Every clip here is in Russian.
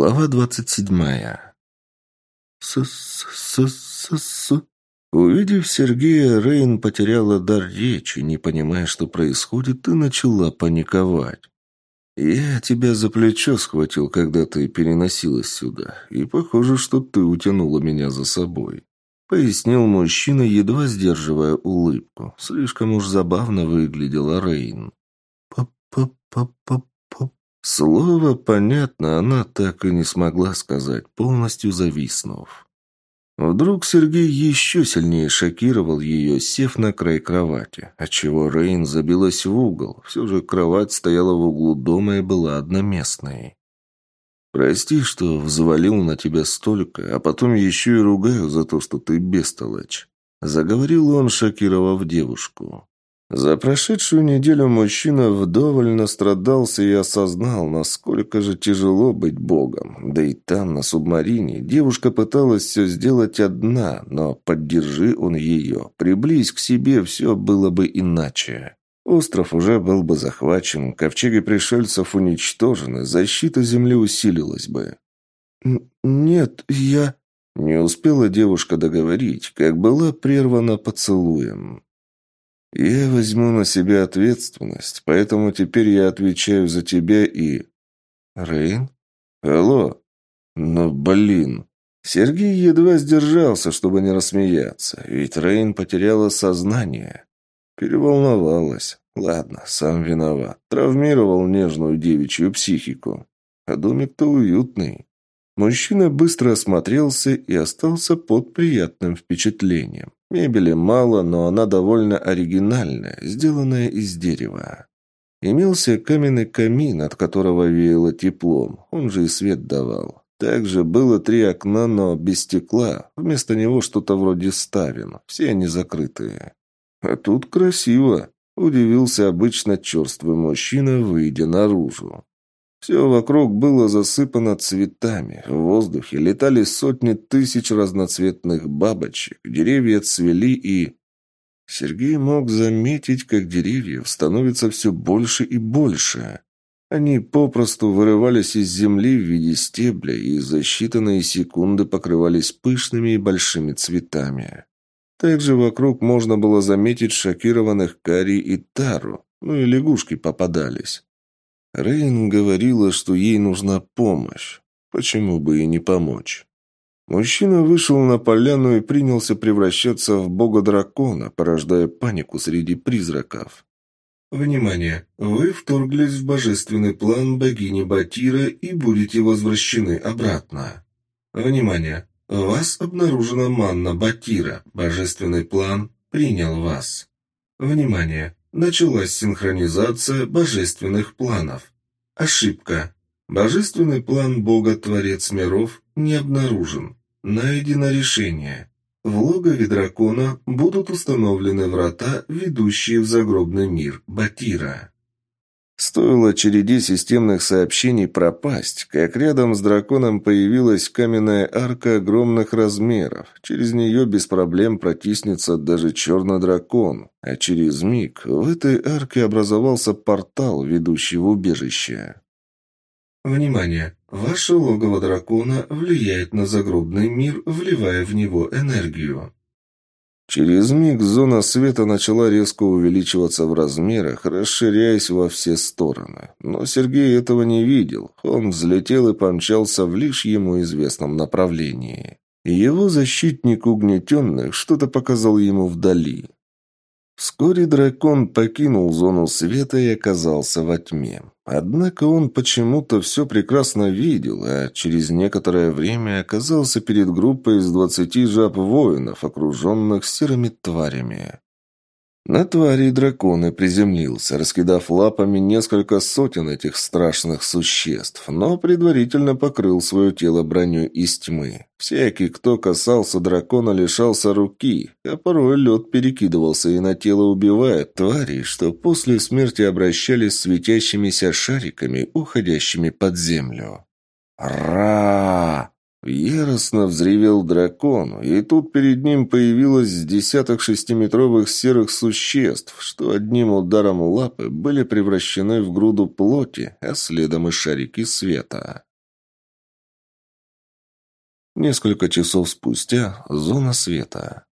Глава двадцать седьмая. С-с-с-с-с... Увидев Сергея, Рейн потеряла дар речи, не понимая, что происходит, и начала паниковать. «Я тебя за плечо схватил, когда ты переносилась сюда, и похоже, что ты утянула меня за собой», — пояснил мужчина, едва сдерживая улыбку. Слишком уж забавно выглядела Рейн. «Па-па-па-па-па...» Слово «понятно» она так и не смогла сказать, полностью зависнув. Вдруг Сергей еще сильнее шокировал ее, сев на край кровати, отчего Рейн забилась в угол. Все же кровать стояла в углу дома и была одноместной. «Прости, что взвалил на тебя столько, а потом еще и ругаю за то, что ты бестолочь», — заговорил он, шокировав девушку. За прошедшую неделю мужчина вдоволь настрадался и осознал, насколько же тяжело быть богом. Да и там, на субмарине, девушка пыталась все сделать одна, но поддержи он ее, приблизь к себе, все было бы иначе. Остров уже был бы захвачен, ковчеги пришельцев уничтожены, защита земли усилилась бы. «Нет, я...» Не успела девушка договорить, как была прервана поцелуем. «Я возьму на себя ответственность, поэтому теперь я отвечаю за тебя и...» «Рейн? Алло? Ну, блин!» Сергей едва сдержался, чтобы не рассмеяться, ведь Рейн потеряла сознание. Переволновалась. Ладно, сам виноват. Травмировал нежную девичью психику. А домик-то уютный. Мужчина быстро осмотрелся и остался под приятным впечатлением. Мебели мало, но она довольно оригинальная, сделанная из дерева. Имелся каменный камин, от которого веяло теплом, он же и свет давал. Также было три окна, но без стекла, вместо него что-то вроде ставен, все они закрытые. А тут красиво, удивился обычно черствый мужчина, выйдя наружу. Все вокруг было засыпано цветами. В воздухе летали сотни тысяч разноцветных бабочек. Деревья цвели и... Сергей мог заметить, как деревьев становится все больше и больше. Они попросту вырывались из земли в виде стебля и за считанные секунды покрывались пышными и большими цветами. Также вокруг можно было заметить шокированных Кари и Тару, ну и лягушки попадались. Рейн говорила, что ей нужна помощь. Почему бы и не помочь? Мужчина вышел на поляну и принялся превращаться в бога-дракона, порождая панику среди призраков. «Внимание! Вы вторглись в божественный план богини Батира и будете возвращены обратно. Внимание! Вас обнаружена манна Батира. Божественный план принял вас. Внимание! Началась синхронизация божественных планов. Ошибка. Божественный план Бога-Творец миров не обнаружен. Найдено решение. В логове дракона будут установлены врата, ведущие в загробный мир Батира. Стоило череде системных сообщений пропасть, как рядом с драконом появилась каменная арка огромных размеров. Через нее без проблем протиснется даже черный дракон. А через миг в этой арке образовался портал, ведущий в убежище. Внимание! Ваше логово дракона влияет на загробный мир, вливая в него энергию. Через миг зона света начала резко увеличиваться в размерах, расширяясь во все стороны. Но Сергей этого не видел. Он взлетел и помчался в лишь ему известном направлении. Его защитник угнетенных что-то показал ему вдали. Вскоре дракон покинул зону света и оказался во тьме. Однако он почему-то все прекрасно видел, а через некоторое время оказался перед группой из двадцати жаб-воинов, окруженных серыми тварями. На твари дракона приземлился, раскидав лапами несколько сотен этих страшных существ, но предварительно покрыл свое тело броней из тьмы. Всякий, кто касался дракона, лишался руки, а порой лед перекидывался и на тело убивая твари, что после смерти обращались светящимися шариками, уходящими под землю. «Ра!» Яростно взревел дракон, и тут перед ним появилось десяток шестиметровых серых существ, что одним ударом лапы были превращены в груду плоти, а следом и шарики света. Несколько часов спустя зона света.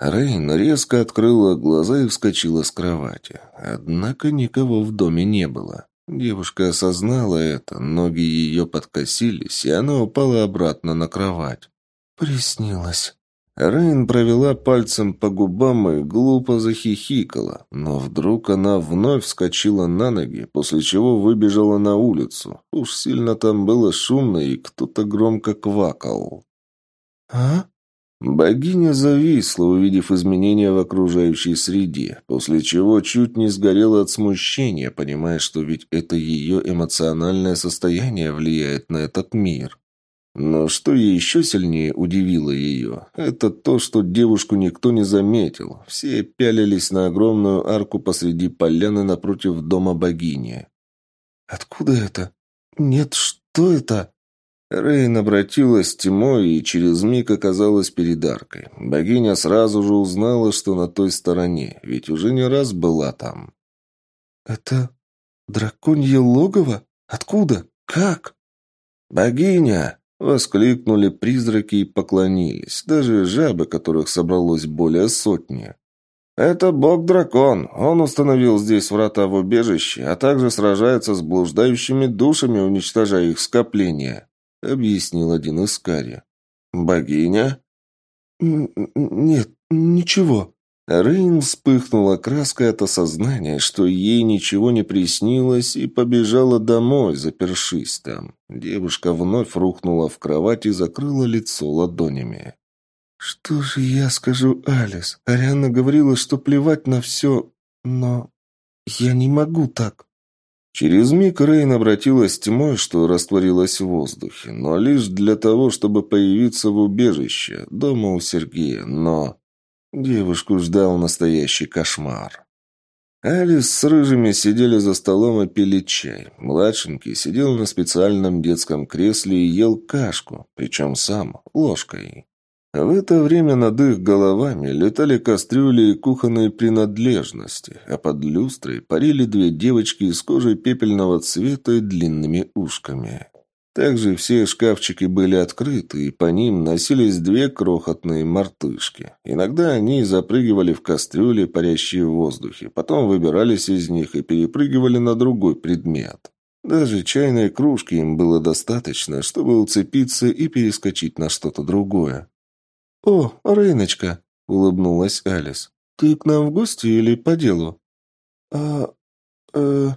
Рейн резко открыла глаза и вскочила с кровати. Однако никого в доме не было. Девушка осознала это, ноги ее подкосились, и она упала обратно на кровать. «Приснилось». Рейн провела пальцем по губам и глупо захихикала, но вдруг она вновь вскочила на ноги, после чего выбежала на улицу. Уж сильно там было шумно, и кто-то громко квакал. «А?» Богиня зависла, увидев изменения в окружающей среде, после чего чуть не сгорела от смущения, понимая, что ведь это ее эмоциональное состояние влияет на этот мир. Но что еще сильнее удивило ее, это то, что девушку никто не заметил. Все пялились на огромную арку посреди поляны напротив дома богини. «Откуда это? Нет, что это?» Рейн обратилась Тимо и через миг оказалась перед аркой. Богиня сразу же узнала, что на той стороне, ведь уже не раз была там. «Это драконье логово? Откуда? Как?» «Богиня!» — воскликнули призраки и поклонились, даже жабы, которых собралось более сотни. «Это бог-дракон. Он установил здесь врата в убежище, а также сражается с блуждающими душами, уничтожая их скопления объяснил один из Кари. «Богиня?» «Нет, ничего». Рейн вспыхнула краской от осознания, что ей ничего не приснилось, и побежала домой, запершись там. Девушка вновь рухнула в кровать и закрыла лицо ладонями. «Что же я скажу, Алис? Арианна говорила, что плевать на все, но я не могу так». Через миг Рейн обратилась тьмой, что растворилась в воздухе, но лишь для того, чтобы появиться в убежище, дома у Сергея, но... Девушку ждал настоящий кошмар. Алис с рыжими сидели за столом и пили чай. Младшенький сидел на специальном детском кресле и ел кашку, причем сам, ложкой. В это время над их головами летали кастрюли и кухонные принадлежности, а под люстрой парили две девочки из кожи пепельного цвета и длинными ушками. Также все шкафчики были открыты, и по ним носились две крохотные мартышки. Иногда они запрыгивали в кастрюли, парящие в воздухе, потом выбирались из них и перепрыгивали на другой предмет. Даже чайной кружки им было достаточно, чтобы уцепиться и перескочить на что-то другое. «О, Рейночка!» — улыбнулась Алис. «Ты к нам в гости или по делу?» «А... э...»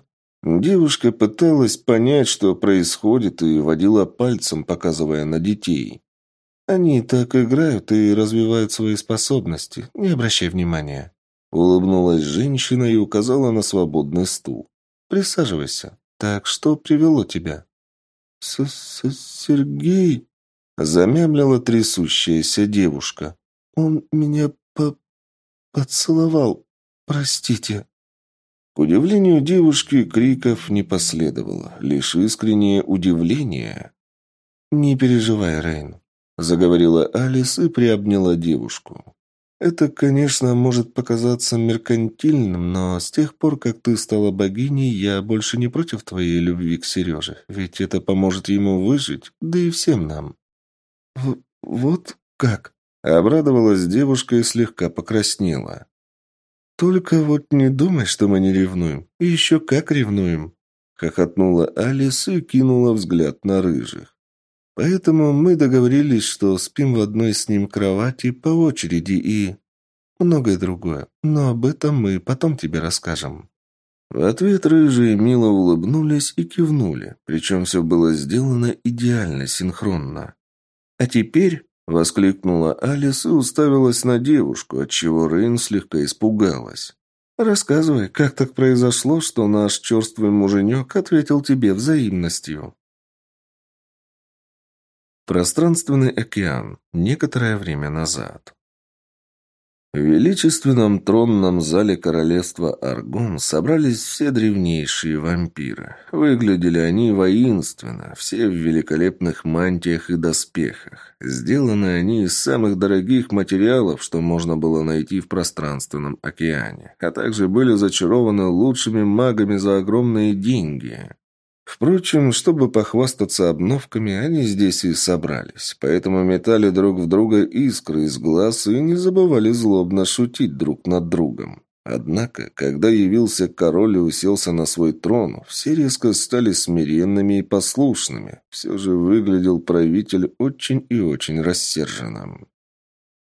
Девушка пыталась понять, что происходит, и водила пальцем, показывая на детей. «Они так играют и развивают свои способности. Не обращай внимания». Улыбнулась женщина и указала на свободный стул. «Присаживайся. Так что привело тебя?» «С -с «Сергей...» Замямлила трясущаяся девушка. «Он меня по... поцеловал. Простите». К удивлению девушки криков не последовало, лишь искреннее удивление. «Не переживай, Рейн», — заговорила Алис и приобняла девушку. «Это, конечно, может показаться меркантильным, но с тех пор, как ты стала богиней, я больше не против твоей любви к Сереже, ведь это поможет ему выжить, да и всем нам. «Вот как?» — обрадовалась девушка и слегка покраснела. «Только вот не думай, что мы не ревнуем. И еще как ревнуем!» — хохотнула Алис и кинула взгляд на рыжих. «Поэтому мы договорились, что спим в одной с ним кровати по очереди и...» многое другое, но об этом мы потом тебе расскажем». В ответ рыжие мило улыбнулись и кивнули, причем все было сделано идеально синхронно. «А теперь...» — воскликнула Алис и уставилась на девушку, отчего Рейн слегка испугалась. «Рассказывай, как так произошло, что наш черствый муженек ответил тебе взаимностью?» Пространственный океан. Некоторое время назад. В величественном тронном зале королевства Аргон собрались все древнейшие вампиры. Выглядели они воинственно, все в великолепных мантиях и доспехах. Сделаны они из самых дорогих материалов, что можно было найти в пространственном океане, а также были зачарованы лучшими магами за огромные деньги. Впрочем, чтобы похвастаться обновками, они здесь и собрались, поэтому метали друг в друга искры из глаз и не забывали злобно шутить друг над другом. Однако, когда явился король и уселся на свой трон, все резко стали смиренными и послушными. Все же выглядел правитель очень и очень рассерженным.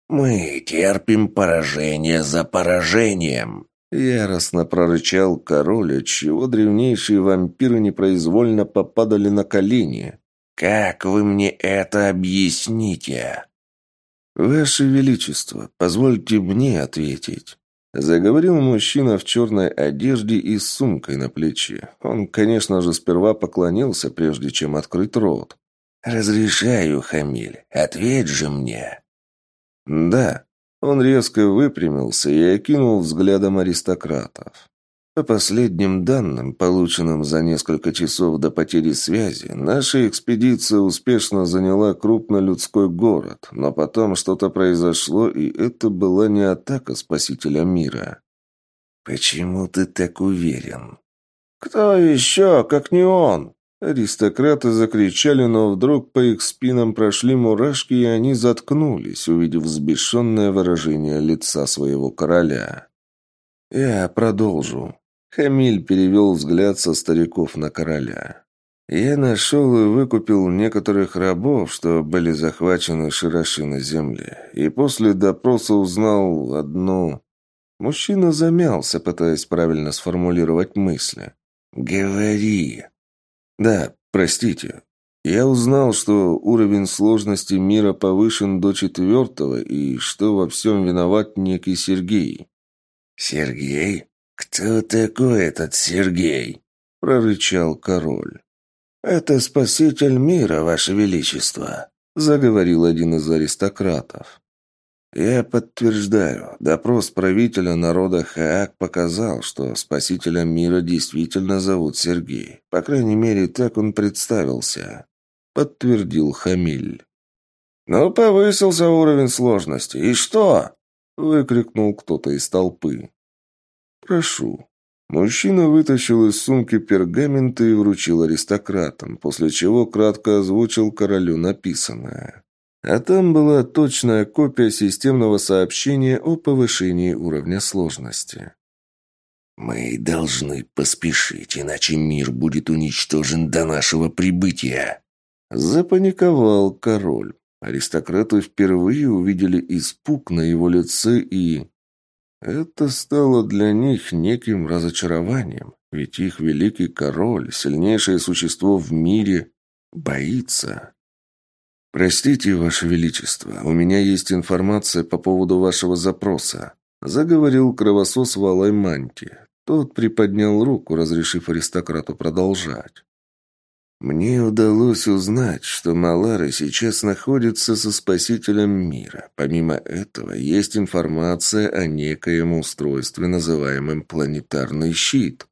«Мы терпим поражение за поражением», — яростно прорычал король, отчего древнейшие вампиры непроизвольно попадали на колени. «Как вы мне это объясните?» «Ваше Величество, позвольте мне ответить». Заговорил мужчина в черной одежде и с сумкой на плече. Он, конечно же, сперва поклонился, прежде чем открыть рот. «Разрешаю, Хамиль, ответь же мне!» «Да». Он резко выпрямился и окинул взглядом аристократов. По последним данным, полученным за несколько часов до потери связи, наша экспедиция успешно заняла крупнолюдской город, но потом что-то произошло, и это была не атака спасителя мира. «Почему ты так уверен?» «Кто еще, как не он?» Аристократы закричали, но вдруг по их спинам прошли мурашки, и они заткнулись, увидев взбешенное выражение лица своего короля. «Я продолжу». Хамиль перевел взгляд со стариков на короля. «Я нашел и выкупил некоторых рабов, что были захвачены широши на земле, и после допроса узнал одну...» Мужчина замялся, пытаясь правильно сформулировать мысли. «Говори!» Да, простите. Я узнал, что уровень сложности мира повышен до четвертого и что во всем виноват некий Сергей. «Сергей? Кто такой этот Сергей?» – прорычал король. «Это спаситель мира, ваше величество», – заговорил один из аристократов. Я подтверждаю, допрос правителя народа Хаак показал, что спасителем мира действительно зовут Сергей. По крайней мере, так он представился. Подтвердил Хамиль. «Ну, повысился уровень сложности. И что?» Выкрикнул кто-то из толпы. «Прошу». Мужчина вытащил из сумки пергаменты и вручил аристократам, после чего кратко озвучил королю написанное. А там была точная копия системного сообщения о повышении уровня сложности. «Мы должны поспешить, иначе мир будет уничтожен до нашего прибытия», Запаниковал король. Аристократы впервые увидели испуг на его лице и... Это стало для них неким разочарованием, ведь их великий король, сильнейшее существо в мире, боится. «Простите, Ваше Величество, у меня есть информация по поводу вашего запроса», заговорил кровосос в алой манте. Тот приподнял руку, разрешив аристократу продолжать. Мне удалось узнать, что Малара сейчас находится со спасителем мира. Помимо этого, есть информация о некоем устройстве, называемом планетарный щит.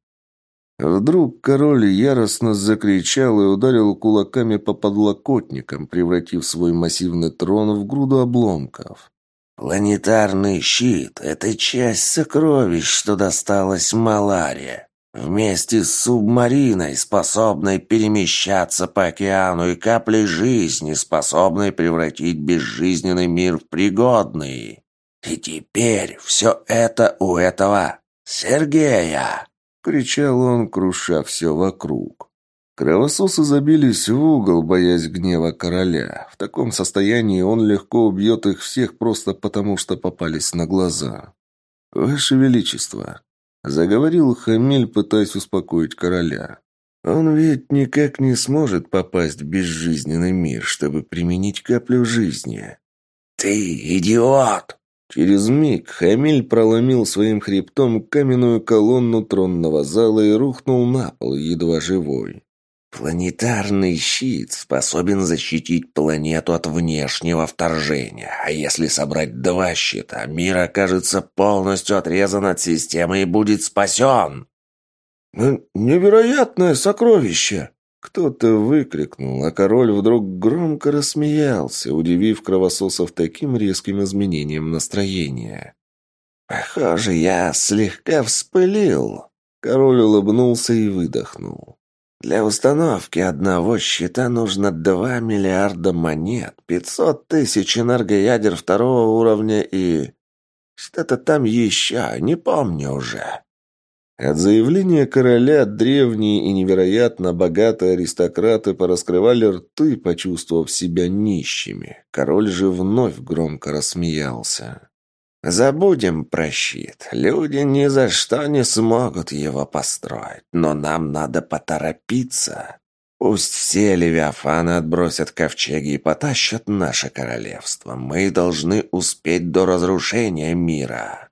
Вдруг король яростно закричал и ударил кулаками по подлокотникам, превратив свой массивный трон в груду обломков. «Планетарный щит — это часть сокровищ, что досталось Маларе. Вместе с субмариной, способной перемещаться по океану, и каплей жизни, способной превратить безжизненный мир в пригодный. И теперь все это у этого Сергея!» — кричал он, круша все вокруг. Кровососы забились в угол, боясь гнева короля. В таком состоянии он легко убьет их всех просто потому, что попались на глаза. «Ваше Величество», — заговорил Хамиль, пытаясь успокоить короля. «Он ведь никак не сможет попасть в безжизненный мир, чтобы применить каплю жизни». «Ты идиот!» Через миг Хамиль проломил своим хребтом каменную колонну тронного зала и рухнул на пол, едва живой. Планетарный щит способен защитить планету от внешнего вторжения, а если собрать два щита, мир окажется полностью отрезан от системы и будет спасен. «Невероятное сокровище!» Кто-то выкрикнул, а король вдруг громко рассмеялся, удивив кровососов таким резким изменением настроения. «Похоже, я слегка вспылил». Король улыбнулся и выдохнул. Для установки одного щита нужно 2 миллиарда монет, 500 тысяч энергоядер второго уровня и... Что-то там еще, не помню уже. От заявления короля древние и невероятно богатые аристократы пораскрывали рты, почувствовав себя нищими. Король же вновь громко рассмеялся. «Забудем про щит. Люди ни за что не смогут его построить, но нам надо поторопиться. Пусть все левиафаны отбросят ковчеги и потащат наше королевство. Мы должны успеть до разрушения мира».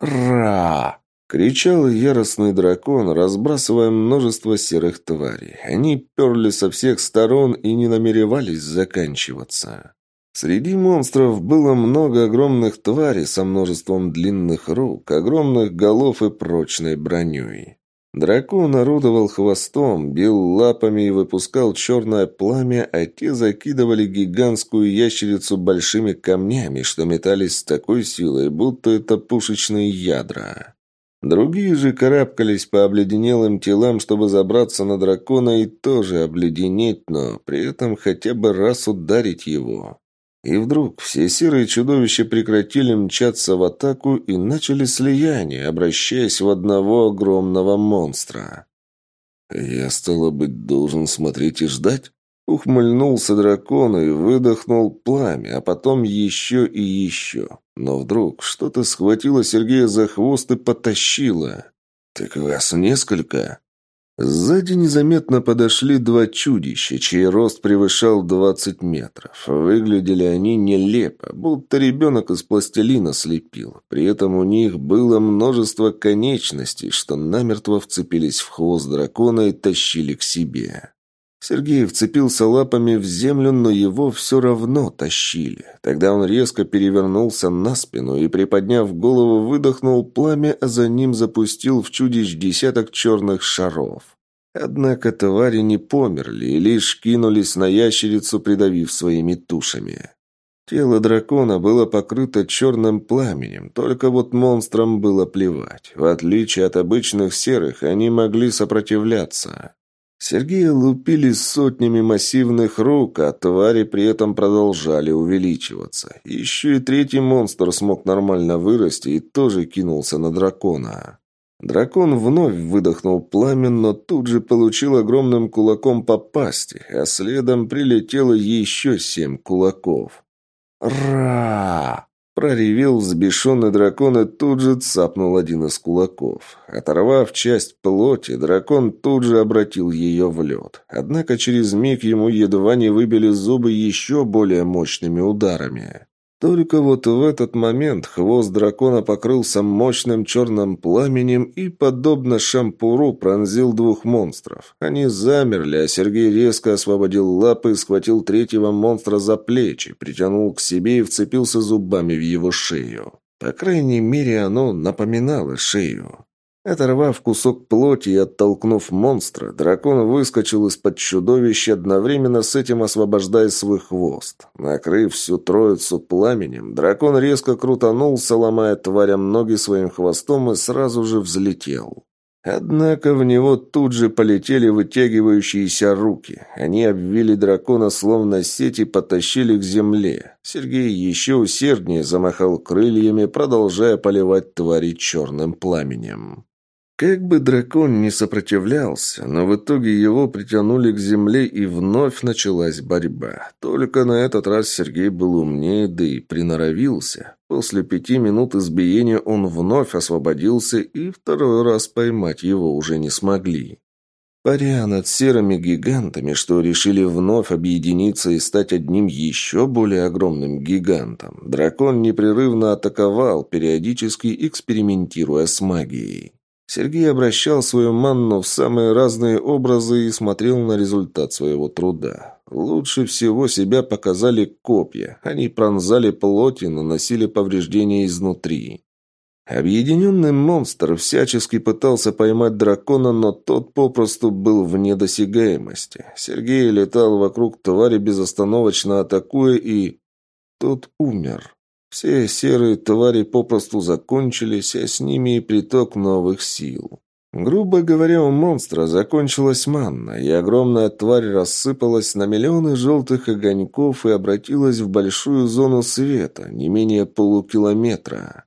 «Ра!» — кричал яростный дракон, разбрасывая множество серых тварей. Они перли со всех сторон и не намеревались заканчиваться. Среди монстров было много огромных тварей со множеством длинных рук, огромных голов и прочной броней. Дракон орудовал хвостом, бил лапами и выпускал черное пламя, а те закидывали гигантскую ящерицу большими камнями, что метались с такой силой, будто это пушечные ядра. Другие же карабкались по обледенелым телам, чтобы забраться на дракона и тоже обледенеть, но при этом хотя бы раз ударить его. И вдруг все серые чудовища прекратили мчаться в атаку и начали слияние, обращаясь в одного огромного монстра. «Я, стало быть, должен смотреть и ждать?» Ухмыльнулся дракон и выдохнул пламя, а потом еще и еще. Но вдруг что-то схватило Сергея за хвост и потащило. «Так вас несколько?» Сзади незаметно подошли два чудища, чей рост превышал 20 метров. Выглядели они нелепо, будто ребенок из пластилина слепил. При этом у них было множество конечностей, что намертво вцепились в хвост дракона и тащили к себе. Сергей вцепился лапами в землю, но его все равно тащили. Тогда он резко перевернулся на спину и, приподняв голову, выдохнул пламя, а за ним запустил в чудищ десяток черных шаров. Однако твари не померли и лишь кинулись на ящерицу, придавив своими тушами. Тело дракона было покрыто черным пламенем, только вот монстрам было плевать. В отличие от обычных серых, они могли сопротивляться. Сергея лупили сотнями массивных рук, а твари при этом продолжали увеличиваться. Еще и третий монстр смог нормально вырасти и тоже кинулся на дракона. Дракон вновь выдохнул пламя, но тут же получил огромным кулаком по пасти, а следом прилетело еще семь кулаков. «Ра!» Проревел взбешенный дракон и тут же цапнул один из кулаков. Оторвав часть плоти, дракон тут же обратил ее в лед. Однако через миг ему едва не выбили зубы еще более мощными ударами. Только вот в этот момент хвост дракона покрылся мощным черным пламенем и, подобно шампуру, пронзил двух монстров. Они замерли, а Сергей резко освободил лапы и схватил третьего монстра за плечи, притянул к себе и вцепился зубами в его шею. По крайней мере, оно напоминало шею. Оторвав кусок плоти и оттолкнув монстра, дракон выскочил из-под чудовища, одновременно с этим освобождая свой хвост. Накрыв всю троицу пламенем, дракон резко крутанулся, ломая тварям ноги своим хвостом и сразу же взлетел. Однако в него тут же полетели вытягивающиеся руки. Они обвили дракона словно сеть и потащили к земле. Сергей еще усерднее замахал крыльями, продолжая поливать твари черным пламенем. Как бы дракон не сопротивлялся, но в итоге его притянули к земле и вновь началась борьба. Только на этот раз Сергей был умнее, да и приноровился. После пяти минут избиения он вновь освободился, и второй раз поймать его уже не смогли. Паря над серыми гигантами, что решили вновь объединиться и стать одним еще более огромным гигантом, дракон непрерывно атаковал, периодически экспериментируя с магией. Сергей обращал свою манну в самые разные образы и смотрел на результат своего труда. Лучше всего себя показали копья. Они пронзали плоть и наносили повреждения изнутри. Объединенный монстр всячески пытался поймать дракона, но тот попросту был вне досягаемости. Сергей летал вокруг твари безостановочно атакуя, и... Тот умер. Все серые твари попросту закончились, а с ними и приток новых сил. Грубо говоря, у монстра закончилась манна, и огромная тварь рассыпалась на миллионы желтых огоньков и обратилась в большую зону света, не менее полукилометра.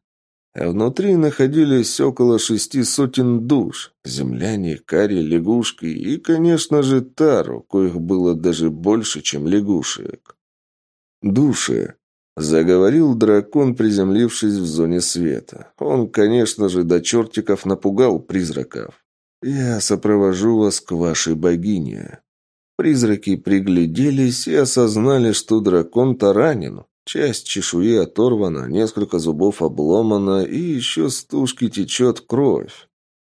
А внутри находились около шести сотен душ. Земляне, кари, лягушки и, конечно же, тару, коих было даже больше, чем лягушек. Души. Заговорил дракон, приземлившись в зоне света. Он, конечно же, до чертиков напугал призраков. «Я сопровожу вас к вашей богине». Призраки пригляделись и осознали, что дракон-то ранен. Часть чешуи оторвана, несколько зубов обломано, и еще с тушки течет кровь.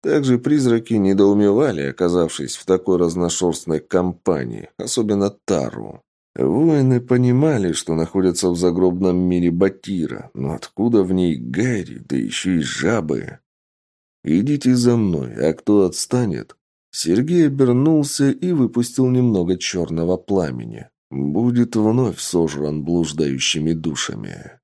Также призраки недоумевали, оказавшись в такой разношерстной компании, особенно Тару. Воины понимали, что находятся в загробном мире Батира, но откуда в ней Гэри, да еще и жабы? «Идите за мной, а кто отстанет?» Сергей обернулся и выпустил немного черного пламени. «Будет вновь сожран блуждающими душами».